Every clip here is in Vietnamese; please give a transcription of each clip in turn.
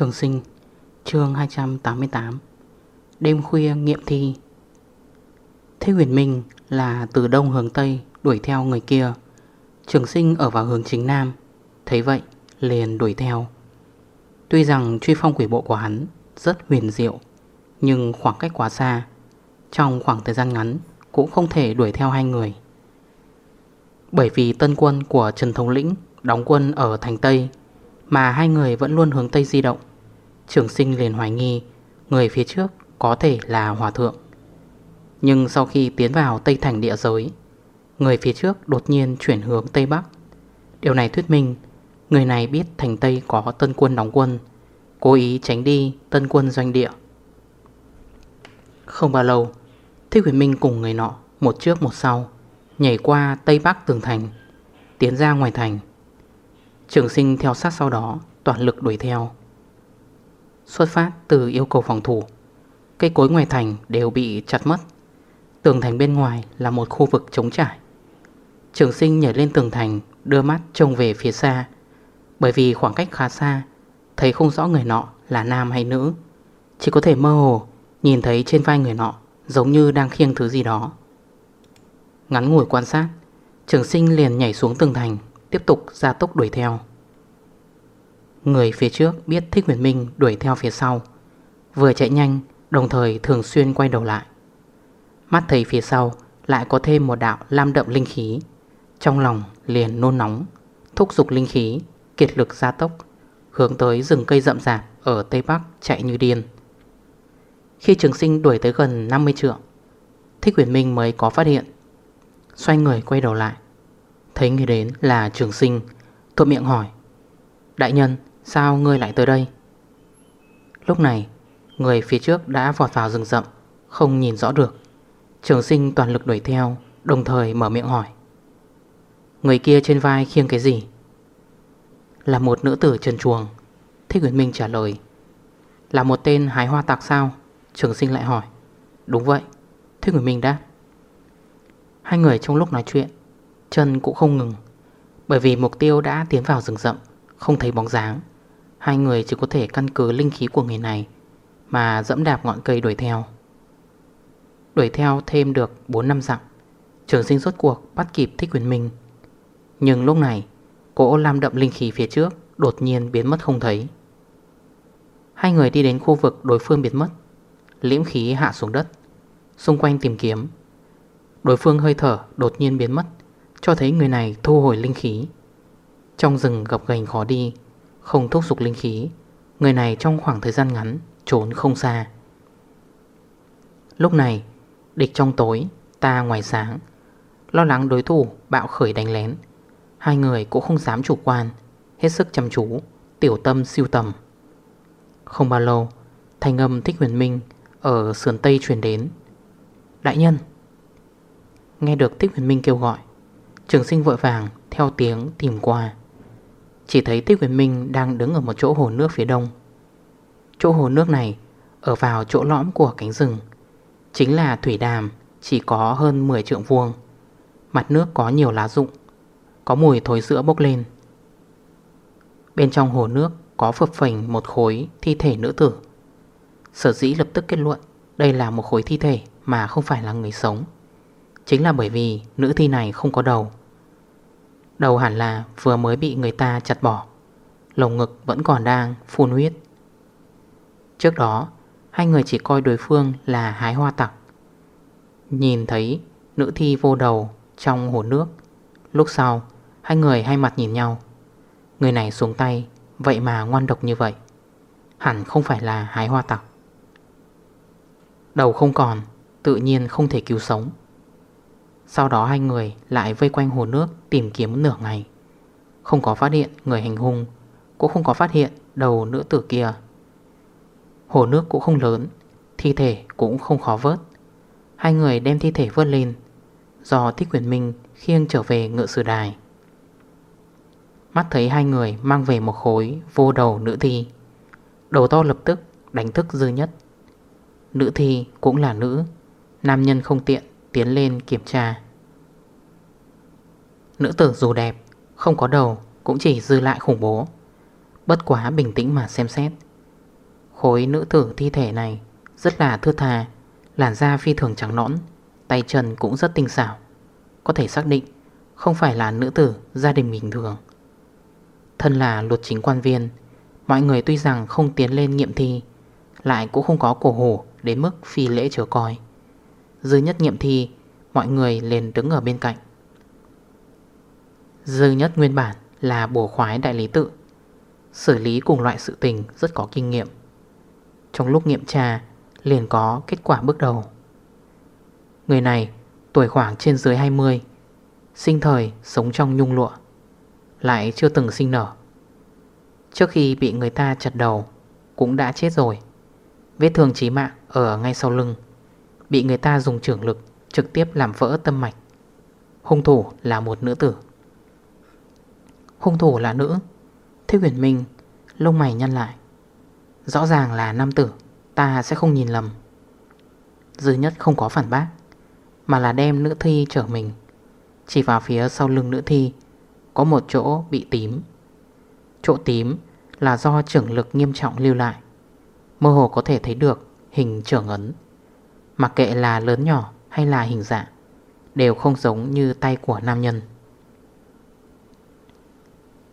Trường sinh, chương 288 Đêm khuya nghiệm thi. Thế huyền minh là từ đông hướng tây đuổi theo người kia. Trường sinh ở vào hướng chính nam, Thấy vậy liền đuổi theo. Tuy rằng truy phong quỷ bộ của hắn rất huyền diệu, Nhưng khoảng cách quá xa, Trong khoảng thời gian ngắn cũng không thể đuổi theo hai người. Bởi vì tân quân của Trần Thống Lĩnh đóng quân ở thành Tây, Mà hai người vẫn luôn hướng Tây di động Trường sinh liền hoài nghi, Người phía trước có thể là hòa thượng. Nhưng sau khi tiến vào Tây Thành địa giới, Người phía trước đột nhiên chuyển hướng Tây Bắc. Điều này thuyết minh Người này biết thành Tây có tân quân đóng quân, Cố ý tránh đi tân quân doanh địa. Không bao lâu Thích huyền minh cùng người nọ, Một trước một sau, Nhảy qua Tây Bắc tường thành, Tiến ra ngoài thành. Trường sinh theo sát sau đó, Toàn lực đuổi theo. Xuất phát từ yêu cầu phòng thủ. Cây cối ngoài thành đều bị chặt mất. Tường thành bên ngoài là một khu vực trống trải. Trường sinh nhảy lên tường thành, Đưa mắt trông về phía xa. Bởi vì khoảng cách khá xa, Thấy không rõ người nọ là nam hay nữ. Chỉ có thể mơ hồ Nhìn thấy trên vai người nọ Giống như đang khiêng thứ gì đó. Ngắn ngủi quan sát, Trường sinh liền nhảy xuống tường thành, Tiếp tục ra tốc đuổi theo. Người phía trước biết Thích Huyền Minh đuổi theo phía sau. Vừa chạy nhanh, Đồng thời thường xuyên quay đầu lại. Mắt thấy phía sau Lại có thêm một đạo lam đậm linh khí. Trong lòng liền nôn nóng, Thúc dục linh khí, Kiệt lực gia tốc, Hướng tới rừng cây rậm rạp Ở Tây Bắc chạy như điên. Khi trường sinh đuổi tới gần 50 trượng, Thích Huyền Minh mới có phát hiện. Xoay người quay đầu lại, Thấy người đến là trường sinh, Thuận miệng hỏi, Đại nhân Sao ngươi lại tới đây? Lúc này, Người phía trước đã vọt vào rừng rậm, Không nhìn rõ được. Trường sinh toàn lực đuổi theo, Đồng thời mở miệng hỏi. Người kia trên vai khiêng cái gì? Là một nữ tử trần chuồng Thích Nguyễn Minh trả lời. Là một tên hái hoa tạc sao? Trường sinh lại hỏi. Đúng vậy, Thích Nguyễn Minh đáp. Hai người trong lúc nói chuyện, Chân cũng không ngừng, Bởi vì mục tiêu đã tiến vào rừng rậm, Không thấy bóng dáng. Hai người chỉ có thể căn cứ linh khí của người này Mà dẫm đạp ngọn cây đuổi theo. Đuổi theo thêm được 4 năm dặm, Trường sinh rốt cuộc bắt kịp thích quyền minh. Nhưng lúc này, Cỗ lam đậm linh khí phía trước Đột nhiên biến mất không thấy. Hai người đi đến khu vực đối phương biến mất. Liễm khí hạ xuống đất, Xung quanh tìm kiếm. Đối phương hơi thở đột nhiên biến mất, Cho thấy người này thu hồi linh khí. Trong rừng gập gành khó đi không thúc dục linh khí. Người này trong khoảng thời gian ngắn Trốn không xa. Lúc này, Địch trong tối, Ta ngoài sáng, Lo lắng đối thủ bạo khởi đánh lén. Hai người cũng không dám chủ quan, Hết sức chăm chú, Tiểu tâm siêu tầm. Không bao lâu, Thanh âm thích huyền minh Ở sườn Tây truyền đến. Đại nhân! Nghe được thích huyền minh kêu gọi, Trường sinh vội vàng theo tiếng tìm qua chỉ thấy Tích Huyền Minh đang đứng ở một chỗ hồ nước phía đông. Chỗ hồ nước này, Ở vào chỗ lõm của cánh rừng, Chính là thủy đàm, Chỉ có hơn 10 trượng vuông. Mặt nước có nhiều lá rụng, Có mùi thối sữa bốc lên. Bên trong hồ nước Có phập phình một khối thi thể nữ tử. Sở dĩ lập tức kết luận Đây là một khối thi thể Mà không phải là người sống, Chính là bởi vì nữ thi này không có đầu. Đầu hẳn là vừa mới bị người ta chặt bỏ. Lồng ngực vẫn còn đang phun huyết. Trước đó, Hai người chỉ coi đối phương là hái hoa tặc. Nhìn thấy nữ thi vô đầu trong hồ nước, Lúc sau, Hai người hai mặt nhìn nhau. Người này xuống tay, Vậy mà ngoan độc như vậy. Hẳn không phải là hái hoa tặc. Đầu không còn, Tự nhiên không thể cứu sống sau đó hai người lại vây quanh hồ nước tìm kiếm nửa ngày. Không có phát hiện người hành hung, Cũng không có phát hiện đầu nữ tử kia. Hồ nước cũng không lớn, Thi thể cũng không khó vớt. Hai người đem thi thể vớt lên, Do Thích Quyền Minh khiêng trở về ngựa sử đài. Mắt thấy hai người mang về một khối vô đầu nữ thi, Đầu to lập tức đánh thức dư nhất. Nữ thi cũng là nữ, Nam nhân không tiện tiến lên kiểm tra. Nữ tử dù đẹp, Không có đầu, cũng chỉ dư lại khủng bố. Bất quá bình tĩnh mà xem xét. Khối nữ tử thi thể này Rất là thưa thà Làn da phi thường trắng nõn, Tay chân cũng rất tinh xảo. Có thể xác định Không phải là nữ tử gia đình bình thường. Thân là luật chính quan viên, Mọi người tuy rằng không tiến lên nghiệm thi, Lại cũng không có cổ hổ Đến mức phi lễ chờ coi. Dư nhất nghiệm thi Mọi người liền đứng ở bên cạnh. Dư nhất nguyên bản là bổ khoái đại lý tự, Xử lý cùng loại sự tình rất có kinh nghiệm. Trong lúc nghiệm tra, liền có kết quả bước đầu. Người này tuổi khoảng trên dưới 20 Sinh thời sống trong nhung lụa, Lại chưa từng sinh nở. Trước khi bị người ta chặt đầu, Cũng đã chết rồi. Vết thương chí mạng ở ngay sau lưng. Bị người ta dùng trưởng lực Trực tiếp làm vỡ tâm mạch. Hung thủ là một nữ tử. Hung thủ là nữ. Thế huyền minh, Lông mày nhăn lại. Rõ ràng là nam tử, Ta sẽ không nhìn lầm. Dư nhất không có phản bác, Mà là đem nữ thi trở mình. Chỉ vào phía sau lưng nữ thi, Có một chỗ bị tím. Chỗ tím là do trưởng lực nghiêm trọng lưu lại. Mơ hồ có thể thấy được hình trưởng ấn. Mặc kệ là lớn nhỏ hay là hình dạng, Đều không giống như tay của nam nhân.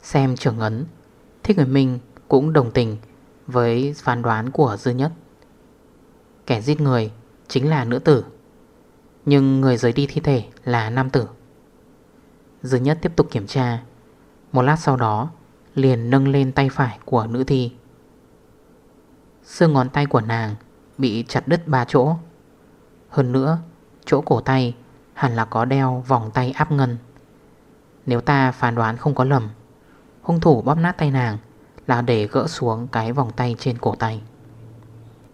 Xem trưởng ấn, Thích người Minh cũng đồng tình với phán đoán của Dư Nhất. Kẻ giết người chính là nữ tử, Nhưng người rời đi thi thể là nam tử. Dư Nhất tiếp tục kiểm tra, Một lát sau đó Liền nâng lên tay phải của nữ thi. Xương ngón tay của nàng Bị chặt đứt ba chỗ. Hơn nữa, Chỗ cổ tay hẳn là có đeo vòng tay áp ngân. Nếu ta phán đoán không có lầm, Hung thủ bóp nát tay nàng Là để gỡ xuống cái vòng tay trên cổ tay.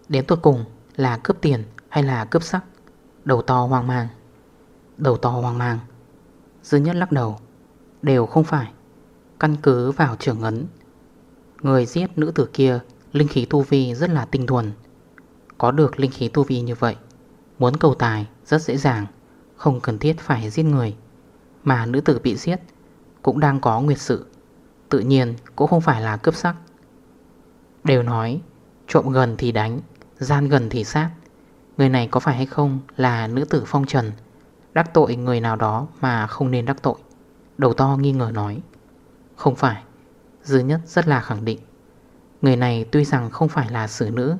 Đến tuột cùng là cướp tiền hay là cướp sắc? Đầu to hoang mang. Đầu to hoang mang. Dư nhất lắc đầu. Đều không phải. Căn cứ vào trưởng ấn. Người giết nữ tử kia, Linh khí tu vi rất là tinh thuần. Có được linh khí tu vi như vậy Muốn cầu tài, rất dễ dàng, Không cần thiết phải giết người. Mà nữ tử bị giết, Cũng đang có nguyệt sự, Tự nhiên cũng không phải là cướp sắc. Đều nói, Trộm gần thì đánh, Gian gần thì sát. Người này có phải hay không là nữ tử phong trần? Đắc tội người nào đó mà không nên đắc tội. Đầu to nghi ngờ nói, Không phải, Dư nhất rất là khẳng định. Người này tuy rằng không phải là xử nữ,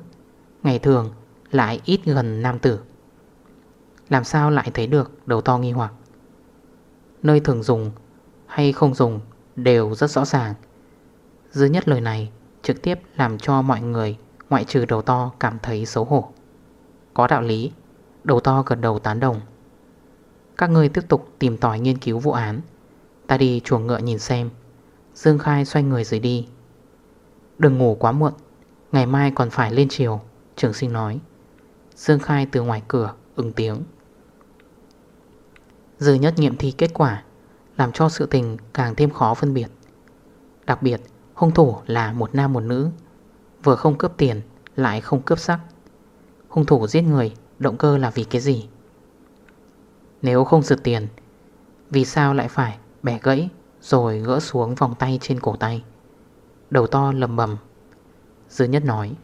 Ngày thường lại ít gần nam tử. Làm sao lại thấy được đầu to nghi hoặc? Nơi thường dùng hay không dùng đều rất rõ ràng. Dư nhất lời này trực tiếp làm cho mọi người, ngoại trừ đầu to cảm thấy xấu hổ. Có đạo lý, Đầu to gần đầu tán đồng. Các ngươi tiếp tục tìm tòi nghiên cứu vụ án. Ta đi chuồng ngựa nhìn xem. Dương Khai xoay người dưới đi. Đừng ngủ quá muộn, Ngày mai còn phải lên chiều Trường sinh nói. Dương Khai từ ngoài cửa, ứng tiếng. Dư nhất nghiệm thi kết quả, Làm cho sự tình càng thêm khó phân biệt. Đặc biệt, hung thủ là một nam một nữ, Vừa không cướp tiền, Lại không cướp sắc. Hung thủ giết người, Động cơ là vì cái gì? Nếu không giật tiền, Vì sao lại phải bẻ gãy Rồi gỡ xuống vòng tay trên cổ tay? Đầu to lầm bầm. Dư nhất nói,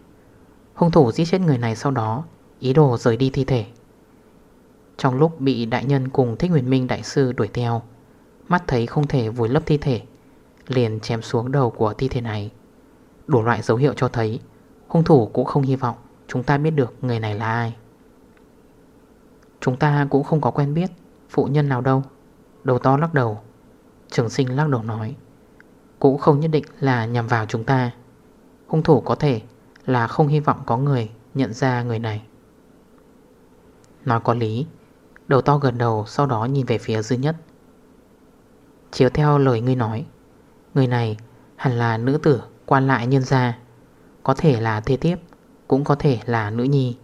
Hung thủ giết chết người này sau đó, Ý đồ rời đi thi thể. Trong lúc bị đại nhân cùng Thích Huyền Minh đại sư đuổi theo. Mắt thấy không thể vùi lấp thi thể, Liền chém xuống đầu của thi thể này. Đủ loại dấu hiệu cho thấy, Hung thủ cũng không hy vọng Chúng ta biết được người này là ai. Chúng ta cũng không có quen biết Phụ nhân nào đâu, Đầu to lắc đầu. Trường sinh lắc đầu nói, Cũng không nhất định là nhằm vào chúng ta. Hung thủ có thể là không hy vọng có người nhận ra người này. Nói có lý Đầu to gần đầu, sau đó nhìn về phía dư nhất. Chiếu theo lời ngươi nói, Người này hẳn là nữ tử quan lại nhân gia, Có thể là thế tiếp, Cũng có thể là nữ nhi.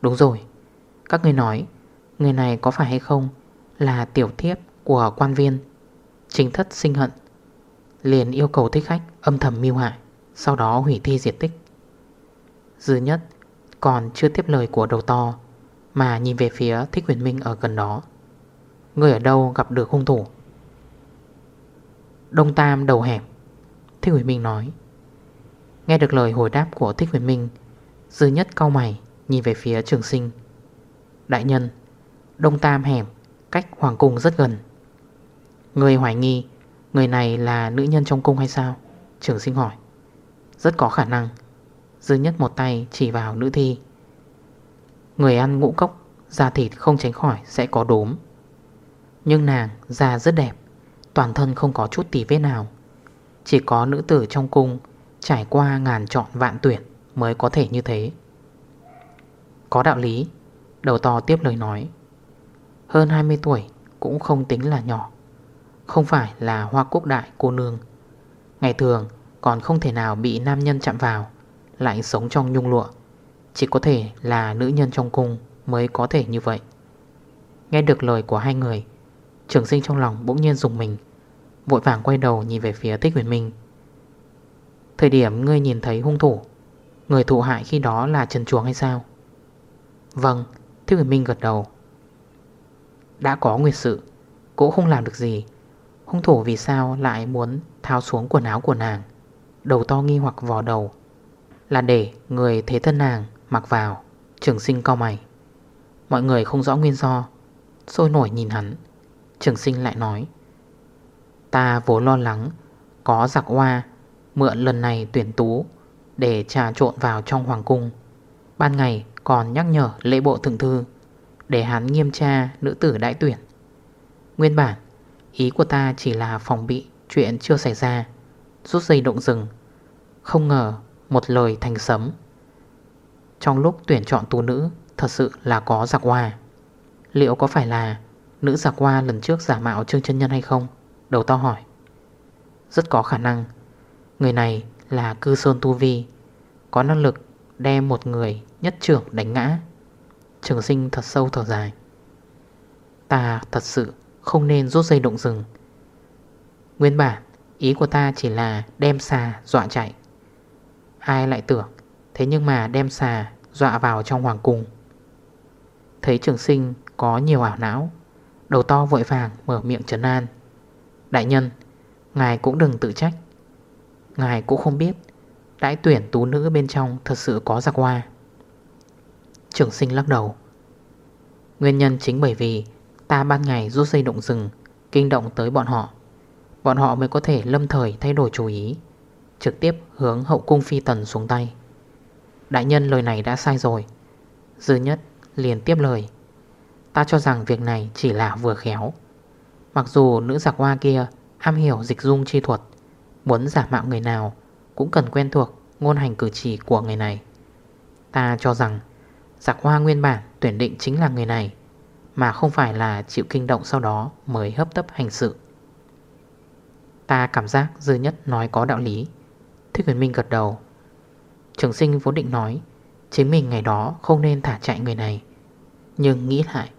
Đúng rồi, Các người nói, Người này có phải hay không Là tiểu thiếp của quan viên? Chính thất sinh hận, Liền yêu cầu thích khách âm thầm mưu hại, Sau đó hủy thi diệt tích. Dư nhất còn chưa tiếp lời của đầu to mà nhìn về phía Thích Huyền Minh ở gần đó. Người ở đâu gặp được hung thủ? Đông Tam đầu hẻm, Thích Huyền Minh nói. Nghe được lời hồi đáp của Thích Huyền Minh, Dư nhất cao mày, Nhìn về phía trường sinh. Đại nhân, Đông Tam hẻm, Cách Hoàng Cung rất gần. Người hoài nghi, Người này là nữ nhân trong cung hay sao? Trường sinh hỏi. Rất có khả năng. Dư nhất một tay chỉ vào nữ thi. Người ăn ngũ cốc, Da thịt không tránh khỏi sẽ có đốm. Nhưng nàng da rất đẹp, Toàn thân không có chút tỉ vết nào. Chỉ có nữ tử trong cung Trải qua ngàn chọn vạn tuyển Mới có thể như thế. Có đạo lý, Đầu to tiếp lời nói. Hơn 20 tuổi cũng không tính là nhỏ, Không phải là hoa quốc đại cô nương. Ngày thường còn không thể nào bị nam nhân chạm vào, Lại sống trong nhung lụa. Chỉ có thể là nữ nhân trong cung Mới có thể như vậy. Nghe được lời của hai người, Trường sinh trong lòng bỗng nhiên dùng mình, Vội vàng quay đầu nhìn về phía Thích Huyền Minh. Thời điểm ngươi nhìn thấy hung thủ, Người thụ hại khi đó là Trần Chuồng hay sao? Vâng Thích Huyền Minh gật đầu. Đã có nguyệt sự, Cũng không làm được gì. Hung thủ vì sao lại muốn tháo xuống quần áo của nàng, Đầu to nghi hoặc vò đầu, Là để người thế thân nàng mặc vào, Trường sinh cao mày. Mọi người không rõ nguyên do, Sôi nổi nhìn hắn. Trường sinh lại nói, Ta vốn lo lắng Có giặc hoa Mượn lần này tuyển tú Để trà trộn vào trong hoàng cung. Ban ngày còn nhắc nhở lễ bộ thượng thư Để hắn nghiêm tra nữ tử đại tuyển. Nguyên bản, Ý của ta chỉ là phòng bị Chuyện chưa xảy ra, Rút dây động rừng. Không ngờ một lời thành sấm trong lúc tuyển chọn tú nữ, Thật sự là có giặc hoa Liệu có phải là Nữ giặc hoa lần trước giả mạo Trương chân Nhân hay không? Đầu to hỏi. Rất có khả năng. Người này là cư sơn tu vi, Có năng lực đem một người nhất trưởng đánh ngã. Trường sinh thật sâu thở dài. Ta thật sự không nên rút dây động rừng. Nguyên bản Ý của ta chỉ là đem xà dọa chạy. Ai lại tưởng Thế nhưng mà đem xà, dọa vào trong hoàng cung. Thấy trường sinh có nhiều ảo não, Đầu to vội vàng mở miệng trấn an. Đại nhân, Ngài cũng đừng tự trách. Ngài cũng không biết, Đãi tuyển tú nữ bên trong thật sự có giặc hoa. Trường sinh lắc đầu. Nguyên nhân chính bởi vì Ta ban ngày rút dây động rừng, Kinh động tới bọn họ. Bọn họ mới có thể lâm thời thay đổi chú ý, Trực tiếp hướng hậu cung phi tần xuống tay. Đại nhân lời này đã sai rồi. Dư nhất liền tiếp lời. Ta cho rằng việc này chỉ là vừa khéo. Mặc dù nữ giặc hoa kia am hiểu dịch dung chi thuật, Muốn giả mạo người nào Cũng cần quen thuộc ngôn hành cử chỉ của người này. Ta cho rằng Giặc hoa nguyên bản tuyển định chính là người này, Mà không phải là chịu kinh động sau đó Mới hấp tấp hành sự. Ta cảm giác dư nhất nói có đạo lý. Thích huyền minh gật đầu. Trường sinh vốn định nói Chính mình ngày đó không nên thả chạy người này. Nhưng nghĩ lại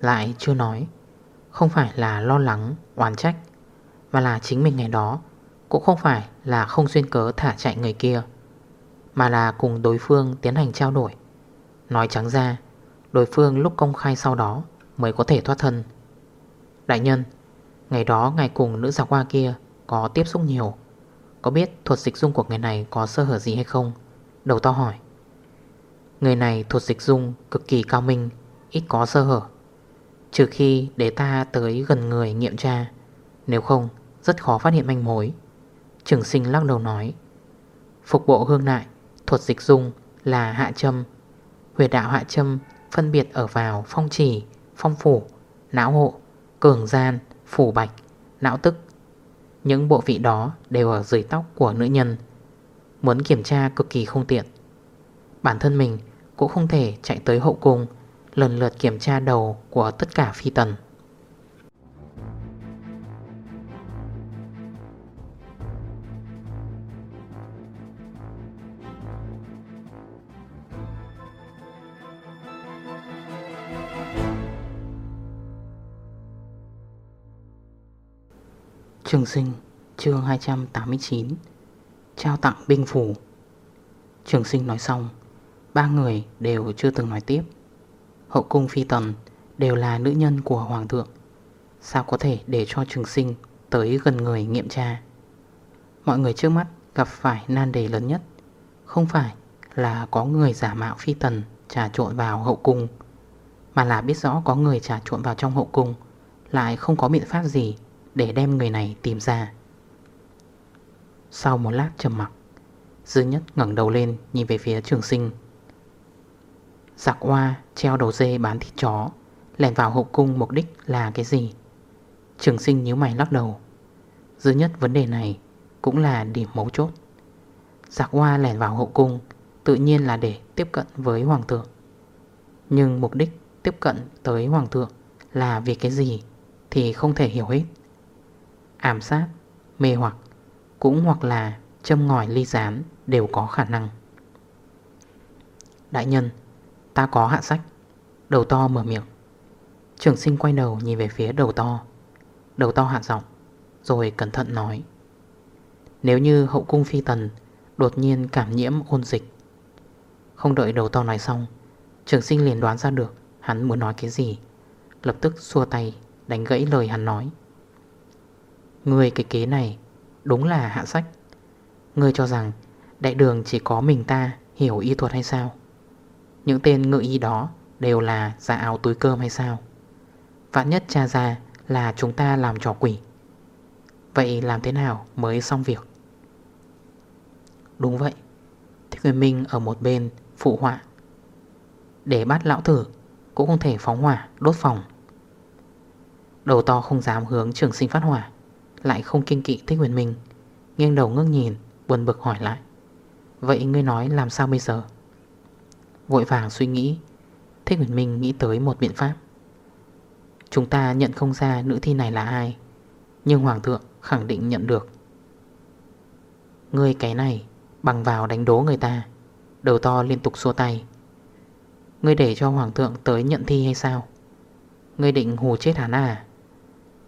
Lại chưa nói. Không phải là lo lắng, oán trách Mà là chính mình ngày đó Cũng không phải là không duyên cớ thả chạy người kia Mà là cùng đối phương tiến hành trao đổi. Nói trắng ra Đối phương lúc công khai sau đó Mới có thể thoát thân. Đại nhân Ngày đó ngài cùng nữ giáo qua kia Có tiếp xúc nhiều. Có biết thuật dịch dung của người này có sơ hở gì hay không? Đầu to hỏi. Người này thuật dịch dung cực kỳ cao minh Ít có sơ hở. Trừ khi để ta tới gần người nghiệm tra. Nếu không Rất khó phát hiện manh mối. Trường sinh lắc đầu nói. Phục bộ hương nại Thuật dịch dung là hạ châm. Huyệt đạo hạ châm phân biệt ở vào phong trì, phong phủ, não hộ, cường gian, phủ bạch, não tức. Những bộ vị đó đều ở dưới tóc của nữ nhân. Muốn kiểm tra cực kỳ không tiện. Bản thân mình cũng không thể chạy tới hậu cung, Lần lượt kiểm tra đầu của tất cả phi tần. Trường sinh, chương 289 Trao tặng binh phủ. Trường sinh nói xong, Ba người đều chưa từng nói tiếp. Hậu cung phi tần Đều là nữ nhân của hoàng thượng. Sao có thể để cho trường sinh Tới gần người nghiệm tra? Mọi người trước mắt gặp phải nan đề lớn nhất. Không phải là có người giả mạo phi tần Trà trộn vào hậu cung, Mà là biết rõ có người trà trộn vào trong hậu cung, Lại không có biện pháp gì Để đem người này tìm ra. Sau một lát trầm mặc Dư nhất ngẩn đầu lên Nhìn về phía trường sinh. Giặc hoa treo đầu dê bán thịt chó Lèn vào hậu cung mục đích là cái gì? Trường sinh nhíu mày lắc đầu. Dư nhất vấn đề này Cũng là điểm mấu chốt. Giặc hoa lèn vào hậu cung Tự nhiên là để tiếp cận với hoàng thượng. Nhưng mục đích tiếp cận tới hoàng thượng Là vì cái gì Thì không thể hiểu hết. Ảm sát, mê hoặc cũng hoặc là châm ngòi ly gián Đều có khả năng. Đại nhân, Ta có hạ sách. Đầu to mở miệng. Trường sinh quay đầu nhìn về phía đầu to. Đầu to hạ giọng, Rồi cẩn thận nói. Nếu như hậu cung phi tần Đột nhiên cảm nhiễm ôn dịch, Không đợi đầu to nói xong, Trường sinh liền đoán ra được Hắn muốn nói cái gì. Lập tức xua tay, đánh gãy lời hắn nói. Người cái kế này Đúng là hạ sách. Người cho rằng đại đường chỉ có mình ta hiểu y thuật hay sao? Những tên ngự y đó Đều là giả áo túi cơm hay sao? Vạn nhất cha ra là chúng ta làm trò quỷ, Vậy làm thế nào mới xong việc? Đúng vậy Thích Nguyên Minh ở một bên phụ họa. Để bắt lão thử Cũng không thể phóng hỏa, đốt phòng. Đầu to không dám hướng trường sinh phát hỏa. Lại không kiên kỵ Thích Huyền Minh. Nghiêng đầu ngước nhìn, Buồn bực hỏi lại. Vậy ngươi nói làm sao bây giờ? Vội vàng suy nghĩ. Thích Huyền Minh nghĩ tới một biện pháp. Chúng ta nhận không ra nữ thi này là ai, Nhưng Hoàng thượng khẳng định nhận được. Ngươi cái này, Bằng vào đánh đố người ta, Đầu to liên tục xua tay. Ngươi để cho Hoàng thượng tới nhận thi hay sao? Ngươi định hù chết hắn à?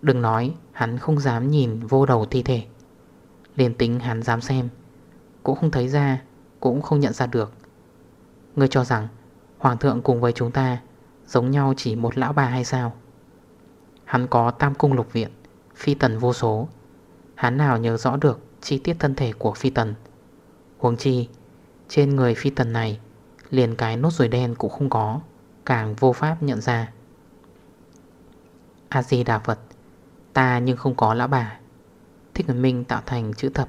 Đừng nói, hắn không dám nhìn vô đầu thi thể. Liên tính hắn dám xem, Cũng không thấy ra, Cũng không nhận ra được. Ngươi cho rằng, Hoàng thượng cùng với chúng ta Giống nhau chỉ một lão bà hay sao? Hắn có tam cung lục viện, Phi tần vô số. Hắn nào nhớ rõ được chi tiết thân thể của phi tần? Huống chi, Trên người phi tần này, Liền cái nốt ruồi đen cũng không có, Càng vô pháp nhận ra. A-di-đà Phật Ta nhưng không có lão bà. Thích Ngân Minh tạo thành chữ thập,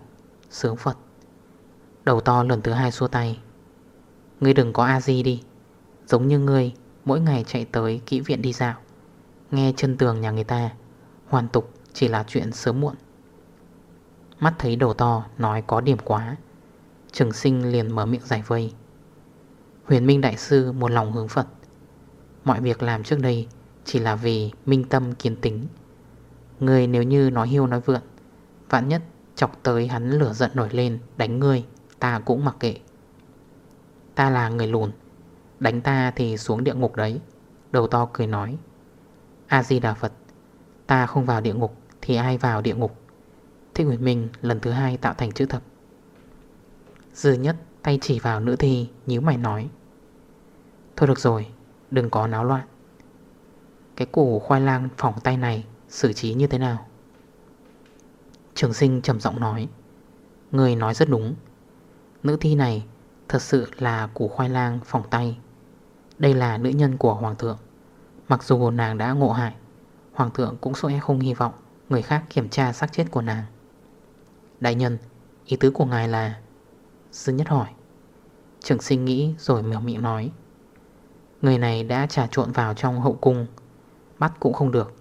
Sướng Phật. Đầu to lần thứ hai xua tay. Ngươi đừng có A-di đi. Giống như ngươi, mỗi ngày chạy tới kỹ viện đi dạo. Nghe chân tường nhà người ta, Hoàn tục chỉ là chuyện sớm muộn. Mắt thấy đầu to nói có điểm quá, Trường sinh liền mở miệng giải vây. Huyền Minh Đại Sư một lòng hướng Phật. Mọi việc làm trước đây Chỉ là vì minh tâm kiến tính. Người nếu như nói hiêu nói vượn Vạn nhất chọc tới hắn lửa giận nổi lên, Đánh ngươi, Ta cũng mặc kệ. Ta là người lùn, Đánh ta thì xuống địa ngục đấy. Đầu to cười nói. A-di-đà Phật Ta không vào địa ngục Thì ai vào địa ngục? Thích Nguyệt Minh lần thứ hai tạo thành chữ thập. Dư nhất tay chỉ vào nữ thi, nhíu mày nói. Thôi được rồi, Đừng có náo loạn. Cái củ khoai lang phỏng tay này Xử trí như thế nào? Trường sinh trầm giọng nói, Người nói rất đúng. Nữ thi này thật sự là củ khoai lang phòng tay. Đây là nữ nhân của Hoàng thượng. Mặc dù nàng đã ngộ hại, Hoàng thượng cũng sẽ không hy vọng Người khác kiểm tra xác chết của nàng. Đại nhân, Ý tứ của ngài là, Sư nhất hỏi. Trường sinh nghĩ rồi mèo miệng nói, Người này đã trà trộn vào trong hậu cung Bắt cũng không được.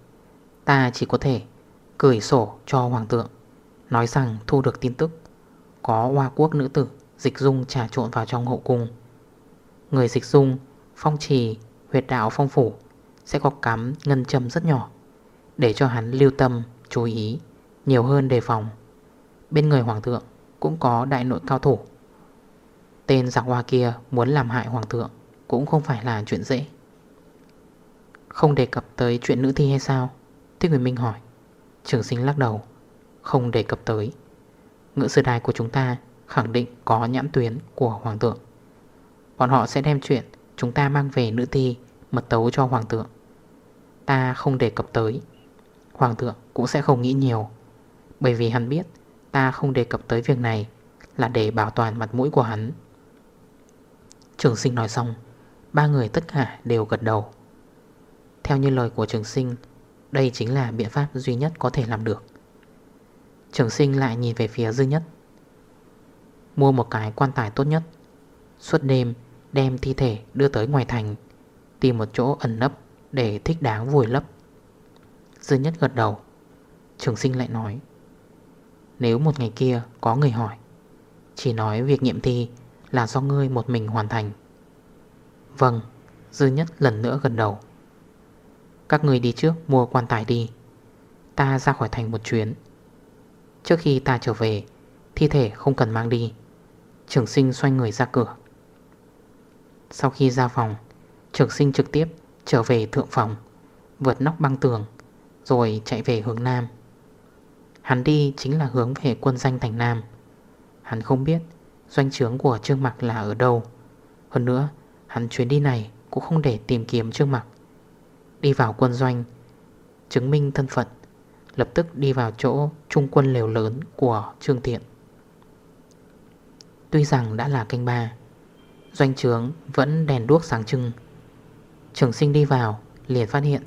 Ta chỉ có thể cười sổ cho hoàng thượng Nói rằng thu được tin tức. Có hoa quốc nữ tử Dịch dung trà trộn vào trong hậu cung. Người dịch dung, Phong trì, huyệt đạo phong phủ Sẽ có cắm ngân châm rất nhỏ Để cho hắn lưu tâm, Chú ý Nhiều hơn đề phòng. Bên người hoàng thượng Cũng có đại nội cao thủ. Tên giặc hoa kia muốn làm hại hoàng thượng Cũng không phải là chuyện dễ. Không đề cập tới chuyện nữ thi hay sao? Thích Nguyệt Minh hỏi. Trường sinh lắc đầu. Không đề cập tới. Ngựa sư đài của chúng ta khẳng định có nhãn tuyến của hoàng thượng Bọn họ sẽ đem chuyện chúng ta mang về nữ ti mật tấu cho hoàng thượng Ta không đề cập tới. Hoàng thượng cũng sẽ không nghĩ nhiều. Bởi vì hắn biết Ta không đề cập tới việc này Là để bảo toàn mặt mũi của hắn. Trường sinh nói xong, Ba người tất cả đều gật đầu. Theo như lời của trường sinh đây chính là biện pháp duy nhất có thể làm được. Trường sinh lại nhìn về phía dư nhất. Mua một cái quan tài tốt nhất. Suốt đêm, đem thi thể đưa tới ngoài thành, Tìm một chỗ ẩn nấp để thích đáng vùi lấp. Dư nhất gật đầu. Trường sinh lại nói, Nếu một ngày kia có người hỏi, Chỉ nói việc nghiệm thi Là do ngươi một mình hoàn thành. Vâng Dư nhất lần nữa gần đầu. Các người đi trước mua quan tài đi. Ta ra khỏi thành một chuyến. Trước khi ta trở về, Thi thể không cần mang đi. Trường sinh xoay người ra cửa. Sau khi ra phòng, Trường sinh trực tiếp trở về thượng phòng, Vượt nóc băng tường, Rồi chạy về hướng Nam. Hắn đi chính là hướng về quân danh thành Nam. Hắn không biết Doanh trướng của Trương Mạc là ở đâu. Hơn nữa, Hắn chuyến đi này cũng không để tìm kiếm Trương Mạc. Đi vào quân doanh. Chứng minh thân phận. Lập tức đi vào chỗ trung quân liều lớn của Trương thiện. Tuy rằng đã là canh ba, Doanh trướng vẫn đèn đuốc sáng trưng. Trường sinh đi vào, liền phát hiện,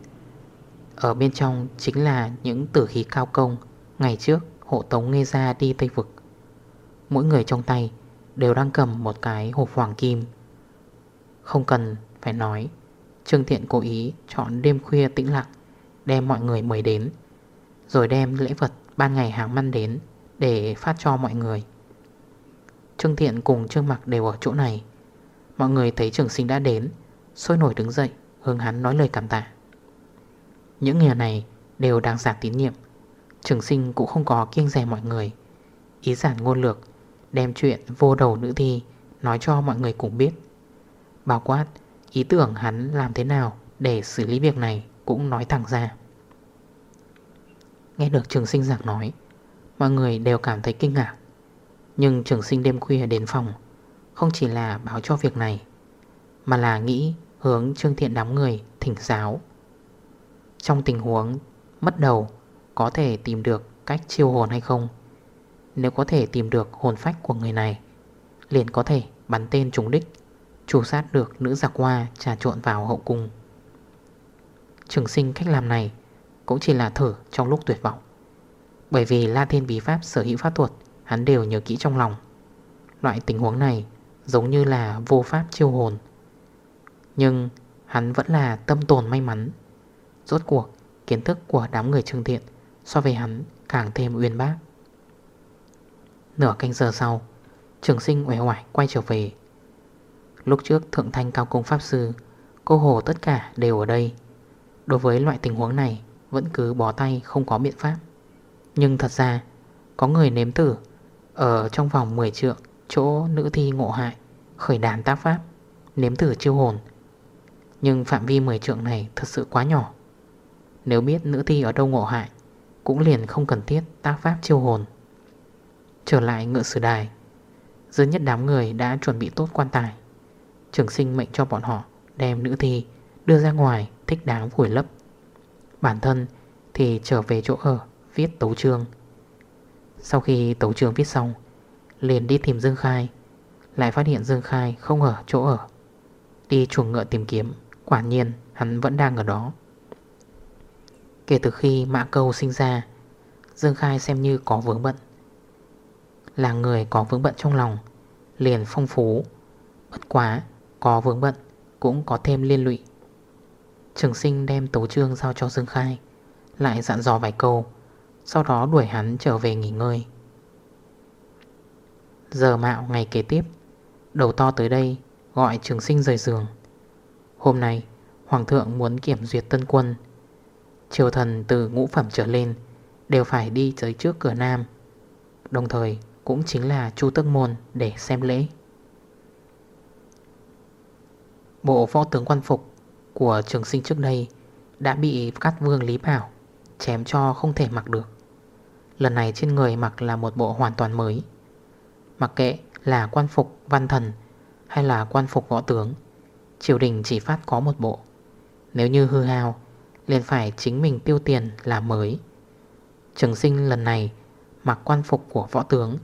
Ở bên trong chính là những tử khí cao công Ngày trước hộ tống nghe ra đi Tây Vực. Mỗi người trong tay đều đang cầm một cái hộp hoàng kim. Không cần phải nói Trương Thiện cố ý chọn đêm khuya tĩnh lặng, Đem mọi người mời đến, Rồi đem lễ vật ban ngày hàng măn đến Để phát cho mọi người. Trương Thiện cùng Trương Mặc đều ở chỗ này. Mọi người thấy trường sinh đã đến, Sôi nổi đứng dậy, Hướng hắn nói lời cảm tạ. Những người này đều đang giả tín nhiệm Trường sinh cũng không có kiêng rè mọi người. Ý giản ngôn lược, Đem chuyện vô đầu nữ thi Nói cho mọi người cũng biết. Bao quát ý tưởng hắn làm thế nào Để xử lý việc này Cũng nói thẳng ra. Nghe được trường sinh giảng nói, Mọi người đều cảm thấy kinh ngạc. Nhưng trường sinh đêm khuya đến phòng, Không chỉ là báo cho việc này, Mà là nghĩ hướng Trương Thiện đám người thỉnh giáo. Trong tình huống mất đầu, Có thể tìm được cách chiêu hồn hay không? Nếu có thể tìm được hồn phách của người này, Liền có thể bắn tên trúng đích Chủ sát được nữ giặc hoa trà trộn vào hậu cung. Trường sinh cách làm này Cũng chỉ là thử trong lúc tuyệt vọng. Bởi vì La Thiên Bí Pháp sở hữu pháp thuật, Hắn đều nhớ kỹ trong lòng. Loại tình huống này giống như là vô pháp chiêu hồn. Nhưng hắn vẫn là tâm tồn may mắn. Rốt cuộc, kiến thức của đám người trương thiện So với hắn càng thêm uyên bác. Nửa canh giờ sau, Trường sinh uể hoài quay trở về. Lúc trước thượng thanh cao công pháp sư, Cô hồ tất cả đều ở đây. Đối với loại tình huống này, Vẫn cứ bó tay không có biện pháp. Nhưng thật ra, Có người nếm thử, Ở trong vòng 10 trượng, Chỗ nữ thi ngộ hại, Khởi đàn tác pháp, Nếm thử chiêu hồn. Nhưng phạm vi 10 trượng này thật sự quá nhỏ. Nếu biết nữ thi ở đâu ngộ hại, Cũng liền không cần thiết tác pháp chiêu hồn. Trở lại ngựa sử đài, Dưới nhất đám người đã chuẩn bị tốt quan tài. Trường sinh mệnh cho bọn họ, Đem nữ thi đưa ra ngoài Thích đáng vùi lấp. Bản thân thì trở về chỗ ở, Viết tấu trương Sau khi tấu trương viết xong, Liền đi tìm Dương Khai, Lại phát hiện Dương Khai không ở chỗ ở. Đi chuồng ngựa tìm kiếm, Quả nhiên hắn vẫn đang ở đó. Kể từ khi mã câu sinh ra, Dương Khai xem như có vướng bận. Là người có vướng bận trong lòng, Liền phong phú, Bất quá có vướng bận, Cũng có thêm liên lụy. Trường sinh đem tấu trương giao cho Dương Khai, Lại dặn dò vài câu, Sau đó đuổi hắn trở về nghỉ ngơi. Giờ mạo ngày kế tiếp, Đầu to tới đây Gọi trường sinh rời giường. Hôm nay, Hoàng thượng muốn kiểm duyệt tân quân. Triều thần từ ngũ phẩm trở lên Đều phải đi tới trước cửa Nam, Đồng thời cũng chính là Chu Tức Môn để xem lễ. Bộ võ tướng quan phục của trường sinh trước đây Đã bị các vương Lý Bảo Chém cho không thể mặc được. Lần này trên người mặc là một bộ hoàn toàn mới. Mặc kệ là quan phục, văn thần Hay là quan phục võ tướng, Triều đình chỉ phát có một bộ. Nếu như hư hao, liền phải chính mình tiêu tiền làm mới. Trường sinh lần này mặc quan phục của võ tướng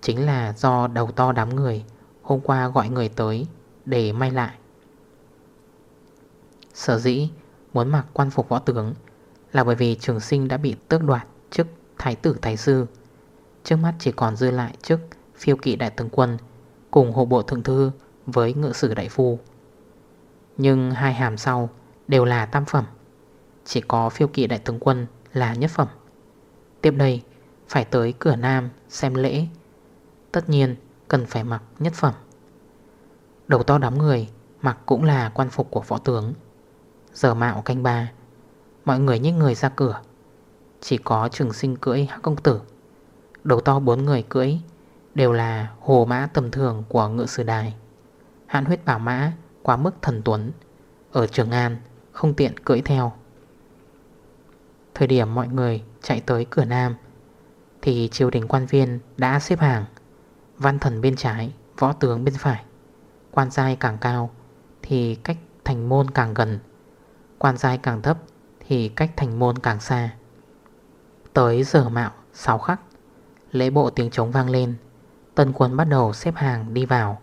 Chính là do đầu to đám người Hôm qua gọi người tới để may lại. Sở dĩ muốn mặc quan phục võ tướng Là bởi vì trường sinh đã bị tước đoạt chức thái tử thái sư. Trước mắt chỉ còn dư lại chức phiêu kỵ đại tướng quân Cùng hộ bộ thượng thư với ngự sử đại phu. Nhưng hai hàm sau đều là tam phẩm. Chỉ có phiêu kỵ đại tướng quân là nhất phẩm. Tiếp đây phải tới cửa nam xem lễ. Tất nhiên cần phải mặc nhất phẩm. Đầu to đám người Mặc cũng là quan phục của võ tướng. Giờ mạo canh ba Mọi người nhích người ra cửa. Chỉ có trường sinh cưỡi hắc công tử. Đầu to bốn người cưỡi Đều là hồ mã tầm thường của ngự sử đài. Hạn huyết bảo mã quá mức thần tuấn Ở Trường An không tiện cưỡi theo. Thời điểm mọi người chạy tới cửa Nam Thì triều đình quan viên đã xếp hàng Văn thần bên trái, võ tướng bên phải. Quan giai càng cao Thì cách thành môn càng gần. Quan giai càng thấp Thì cách thành môn càng xa. Tới giờ mạo 6 khắc, Lễ bộ tiếng trống vang lên, Tân quân bắt đầu xếp hàng đi vào.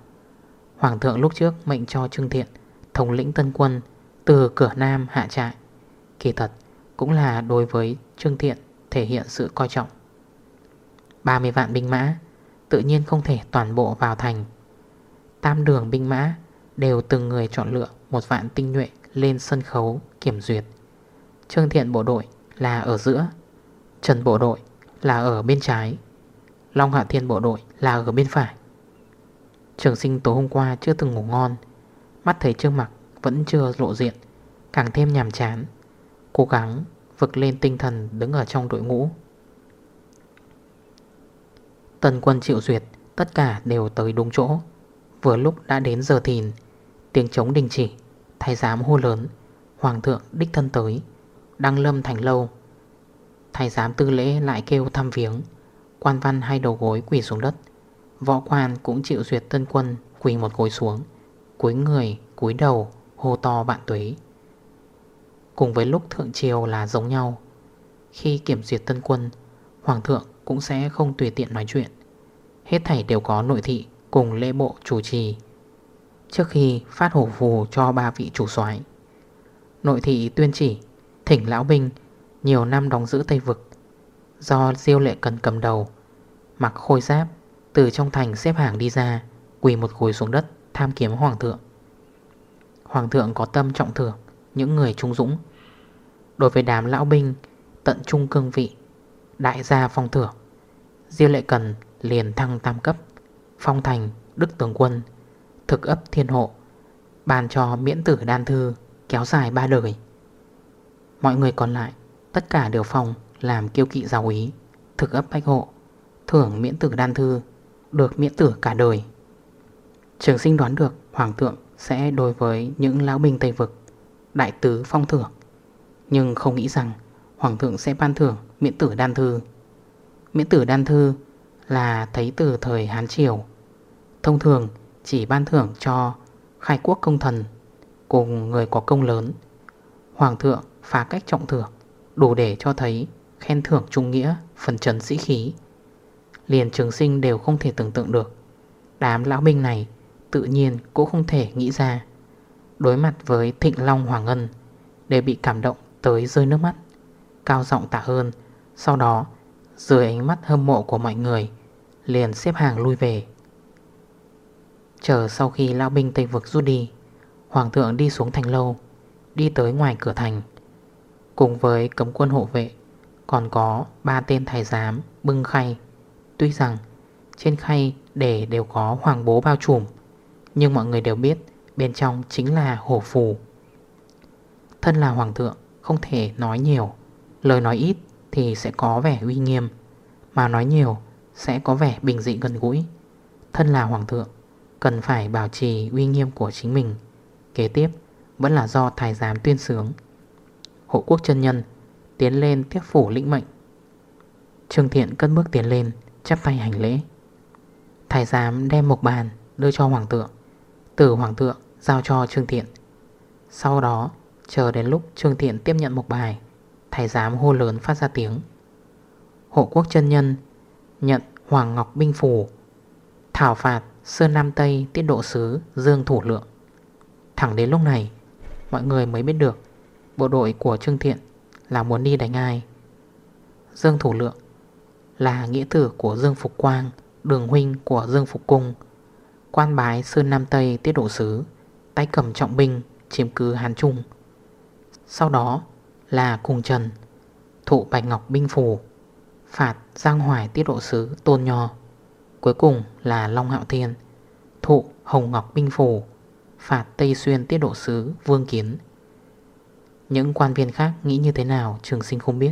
Hoàng thượng lúc trước mệnh cho Trương Thiện Thống lĩnh tân quân Từ cửa Nam hạ trại. Kỳ thật cũng là đối với Trương Thiện Thể hiện sự coi trọng. 30 vạn binh mã Tự nhiên không thể toàn bộ vào thành. Tam đường binh mã Đều từng người chọn lựa Một vạn tinh nhuệ lên sân khấu kiểm duyệt. Trương Thiện bộ đội là ở giữa, Trần bộ đội là ở bên trái, Long Hạ Thiên bộ đội là ở bên phải. Trường sinh tối hôm qua chưa từng ngủ ngon, Mắt thấy Trương Mặc vẫn chưa lộ diện, Càng thêm nhàm chán, Cố gắng vực lên tinh thần đứng ở trong đội ngũ. Tần quân chịu duyệt, Tất cả đều tới đúng chỗ. Vừa lúc đã đến giờ thìn, Tiếng trống đình chỉ. Thái giám hô lớn Hoàng thượng đích thân tới. Đăng lâm thành lâu Thái giám tư lễ lại kêu thăm viếng. Quan văn hai đầu gối quỳ xuống đất Võ quan cũng chịu duyệt tân quân Quỳ một gối xuống Cúi người, cúi đầu, hô to vạn tuế. Cùng với lúc thượng triều là giống nhau Khi kiểm duyệt tân quân Hoàng thượng cũng sẽ không tùy tiện nói chuyện. Hết thảy đều có nội thị Cùng lễ bộ chủ trì. Trước khi phát hổ phù cho ba vị chủ soái. Nội thị tuyên chỉ, Thỉnh lão binh Nhiều năm đóng giữ Tây Vực, Do diêu lệ cần cầm đầu, Mặc khôi giáp, Từ trong thành xếp hàng đi ra, Quỳ một gối xuống đất, tham kiếm hoàng thượng. Hoàng thượng có tâm trọng thưởng, Những người trung dũng. Đối với đám lão binh Tận trung cương vị, Đại gia phong thưởng, Diêu lệ cần liền thăng tam cấp, Phong thành, đức tướng quân Thực ấp thiên hộ Bàn cho miễn tử đan thư, Kéo dài ba đời. Mọi người còn lại, Tất cả đều phong làm kiêu kỵ giáo ý Thực ấp bách hộ, Thưởng miễn tử đan thư, Được miễn tử cả đời. Trường sinh đoán được Hoàng thượng sẽ đối với những lão binh Tây Vực, Đại tứ phong thưởng. Nhưng không nghĩ rằng Hoàng thượng sẽ ban thưởng miễn tử đan thư. Miễn tử đan thư là thấy từ thời Hán Triều, Thông thường chỉ ban thưởng cho khai quốc công thần Cùng người có công lớn. Hoàng thượng phá cách trọng thưởng, Đủ để cho thấy khen thưởng trung nghĩa, Phần trần sĩ khí. Liền trường sinh đều không thể tưởng tượng được. Đám lão binh này Tự nhiên cũng không thể nghĩ ra. Đối mặt với thịnh long hoàng ngân Đều bị cảm động tới rơi nước mắt. Cao giọng tạ hơn Sau đó, dưới ánh mắt hâm mộ của mọi người, Liền xếp hàng lui về. Chờ sau khi lão binh Tây Vực rút đi. Hoàng thượng đi xuống thành lâu, Đi tới ngoài cửa thành. Cùng với cấm quân hộ vệ, Còn có ba tên thái giám bưng khay. Tuy rằng, trên khay để đều có hoàng bố bao trùm, Nhưng mọi người đều biết Bên trong chính là hổ phù. Thân là hoàng thượng, Không thể nói nhiều. Lời nói ít thì sẽ có vẻ uy nghiêm, Mà nói nhiều sẽ có vẻ bình dị gần gũi. Thân là hoàng thượng Cần phải bảo trì uy nghiêm của chính mình. Kế tiếp, Vẫn là do thái giám tuyên sướng. Hộ quốc chân nhân, Tiến lên tiếp phủ lĩnh mệnh. Trương Thiện cất bước tiến lên, Chắp tay hành lễ. Thái giám đem một bàn đưa cho hoàng tượng Từ hoàng tượng giao cho Trương Thiện. Sau đó, chờ đến lúc Trương Thiện tiếp nhận một bài, Thái giám hô lớn phát ra tiếng. Hộ quốc chân nhân, Nhận Hoàng Ngọc Binh Phủ Thảo phạt Sơn Nam Tây Tiết độ sứ Dương Thủ Lượng. Thẳng đến lúc này, Mọi người mới biết được Bộ đội của Trương Thiện là muốn đi đánh ai. Dương Thủ Lượng Là nghĩa tử của Dương Phục Quang, Đường huynh của Dương Phục Cung, Quan bái Sơn Nam Tây Tiết độ sứ Tay cầm trọng binh, Chiếm cứ Hán Trung. Sau đó là cùng Trần, Thụ Bạch Ngọc Binh Phủ Phạt Giang Hoài Tiết độ sứ Tôn Nho. Cuối cùng là Long Hạo Thiên, Thụ Hồng Ngọc Binh Phủ Phạt Tây Xuyên Tiết độ sứ Vương Kiến. Những quan viên khác nghĩ như thế nào Trường sinh không biết,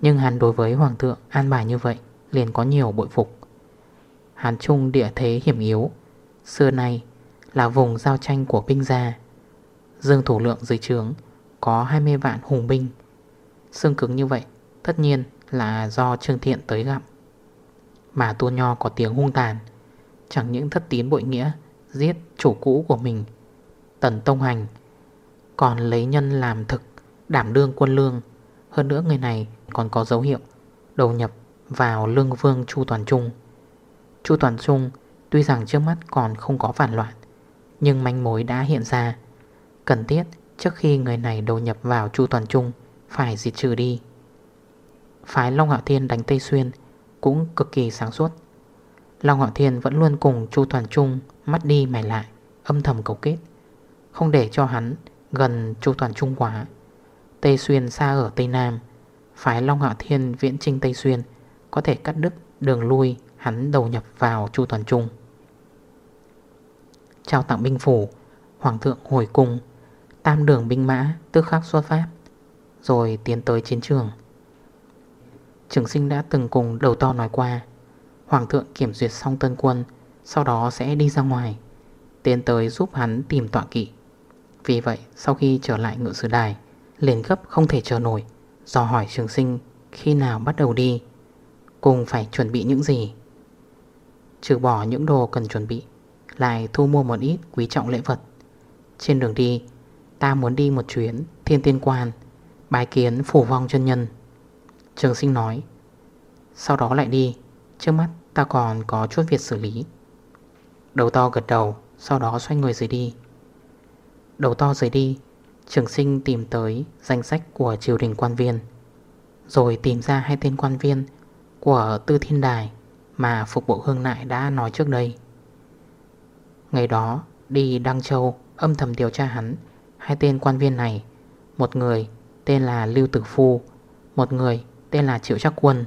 Nhưng hắn đối với Hoàng thượng an bài như vậy Liền có nhiều bội phục. Hán Trung địa thế hiểm yếu, Xưa nay là vùng giao tranh của binh gia, Dương thủ lượng dưới trướng, Có 20 vạn hùng binh. Xương cứng như vậy, Tất nhiên là do Trương Thiện tới gặp. Mà tu nho có tiếng hung tàn. Chẳng những thất tín bội nghĩa, Giết chủ cũ của mình, Tần Tông Hành Còn lấy nhân làm thực, Đảm đương quân lương. Hơn nữa người này còn có dấu hiệu Đầu nhập vào lương vương Chu Toàn Trung. Chu Toàn Trung Tuy rằng trước mắt còn không có phản loạn, Nhưng manh mối đã hiện ra. Cần thiết trước khi người này đầu nhập vào Chu Toàn Trung Phải diệt trừ đi. Phái Long Hạo Thiên đánh Tây Xuyên cũng cực kỳ sáng suốt. Long Hạo Thiên vẫn luôn cùng Chu Toàn Trung Mắt đi mày lại, Âm thầm cầu kết. Không để cho hắn gần Chu Toàn Trung quá. Tây Xuyên xa ở Tây Nam, Phái Long Hạo Thiên viễn trinh Tây Xuyên, Có thể cắt đứt đường lui Hắn đầu nhập vào Chu Toàn Trung. Trao tặng binh phủ, Hoàng thượng hồi cung, Tam đường binh mã tức khắc xuất phát, Rồi tiến tới chiến trường. Trường sinh đã từng cùng đầu to nói qua. Hoàng thượng kiểm duyệt xong tân quân, Sau đó sẽ đi ra ngoài, Tiến tới giúp hắn tìm tọa kỵ. Vì vậy, sau khi trở lại ngự sử đài, Liền gấp không thể chờ nổi, Do hỏi trường sinh khi nào bắt đầu đi, Cùng phải chuẩn bị những gì. Trừ bỏ những đồ cần chuẩn bị, Lại thu mua một ít quý trọng lễ vật. Trên đường đi, Ta muốn đi một chuyến thiên tiên quan, Bái kiến phủ vong chân nhân. Trường sinh nói. Sau đó lại đi, Trước mắt ta còn có chút việc xử lý. Đầu to gật đầu, Sau đó xoay người rời đi. Đầu to rời đi, Trường sinh tìm tới danh sách của triều đình quan viên, Rồi tìm ra hai tên quan viên Của tư thiên đài Mà phục bộ hương nại đã nói trước đây. Ngày đó, đi Đăng Châu âm thầm điều tra hắn, Hai tên quan viên này, Một người tên là Lưu Tử Phu, Một người tên là Triệu Trắc Quân,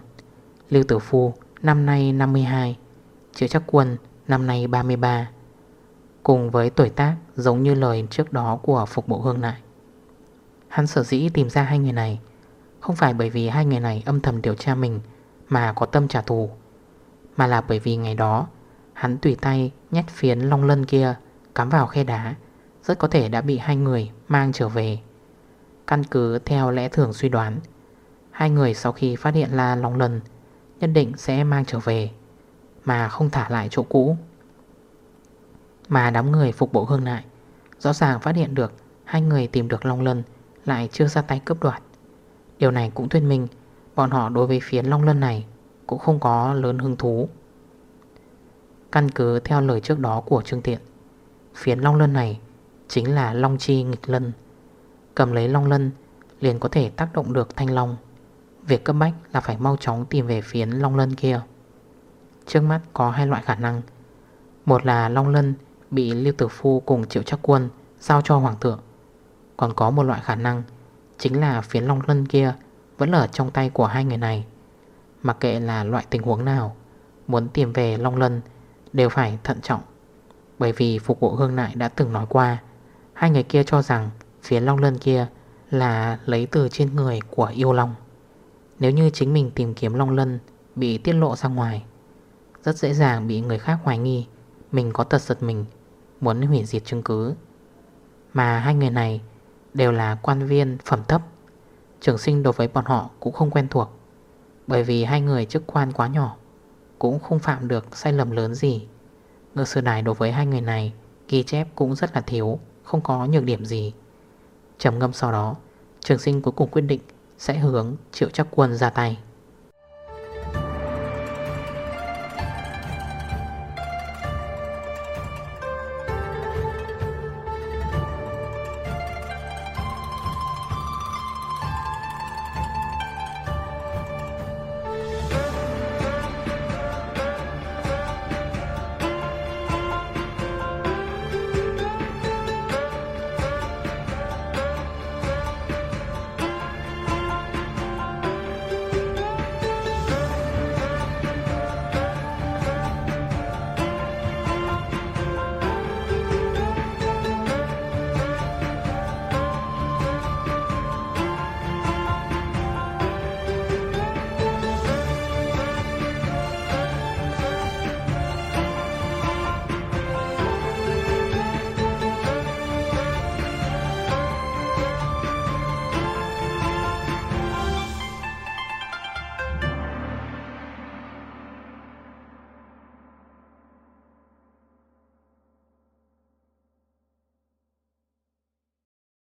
Lưu Tử Phu, năm nay 52 Triệu Trắc Quân, năm nay 33 Cùng với tuổi tác giống như lời trước đó của Phục Bộ Hương Nại. Hắn sở dĩ tìm ra hai người này Không phải bởi vì hai người này âm thầm điều tra mình Mà có tâm trả thù, Mà là bởi vì ngày đó Hắn tùy tay nhét phiến long lân kia Cắm vào khe đá, Rất có thể đã bị hai người mang trở về. Căn cứ theo lẽ thường suy đoán Hai người sau khi phát hiện là long lân Nhất định sẽ mang trở về, Mà không thả lại chỗ cũ. Mà đám người phục bộ hương lại Rõ ràng phát hiện được Hai người tìm được long lân Lại chưa ra tay cướp đoạt. Điều này cũng thuyết minh Bọn họ đối với phiến long lân này Cũng không có lớn hứng thú. Căn cứ theo lời trước đó của Trương Tiện Phiến long lân này Chính là long chi nghịch lân. Cầm lấy long lân Liền có thể tác động được thanh long. Việc cấp bách là phải mau chóng tìm về phiến long lân kia. Trước mắt có hai loại khả năng. Một là long lân bị Lưu Tử Phu cùng Triệu Chắc Quân giao cho Hoàng thượng. Còn có một loại khả năng, Chính là phiến long lân kia vẫn ở trong tay của hai người này. Mặc kệ là loại tình huống nào, Muốn tìm về long lân đều phải thận trọng. Bởi vì phục vụ hương nại đã từng nói qua, Hai người kia cho rằng phiến long lân kia là lấy từ trên người của yêu long nếu như chính mình tìm kiếm Long Lân Bị tiết lộ ra ngoài, Rất dễ dàng bị người khác hoài nghi Mình có tật giật mình, Muốn hủy diệt chứng cứ. Mà hai người này đều là quan viên phẩm thấp, Trường sinh đối với bọn họ cũng không quen thuộc, Bởi vì hai người chức quan quá nhỏ, Cũng không phạm được sai lầm lớn gì. Ngự sư đài đối với hai người này Ghi chép cũng rất là thiếu, Không có nhược điểm gì. Trầm ngâm sau đó, Trường sinh cuối cùng quyết định sẽ hướng triệu chắc quân ra tay.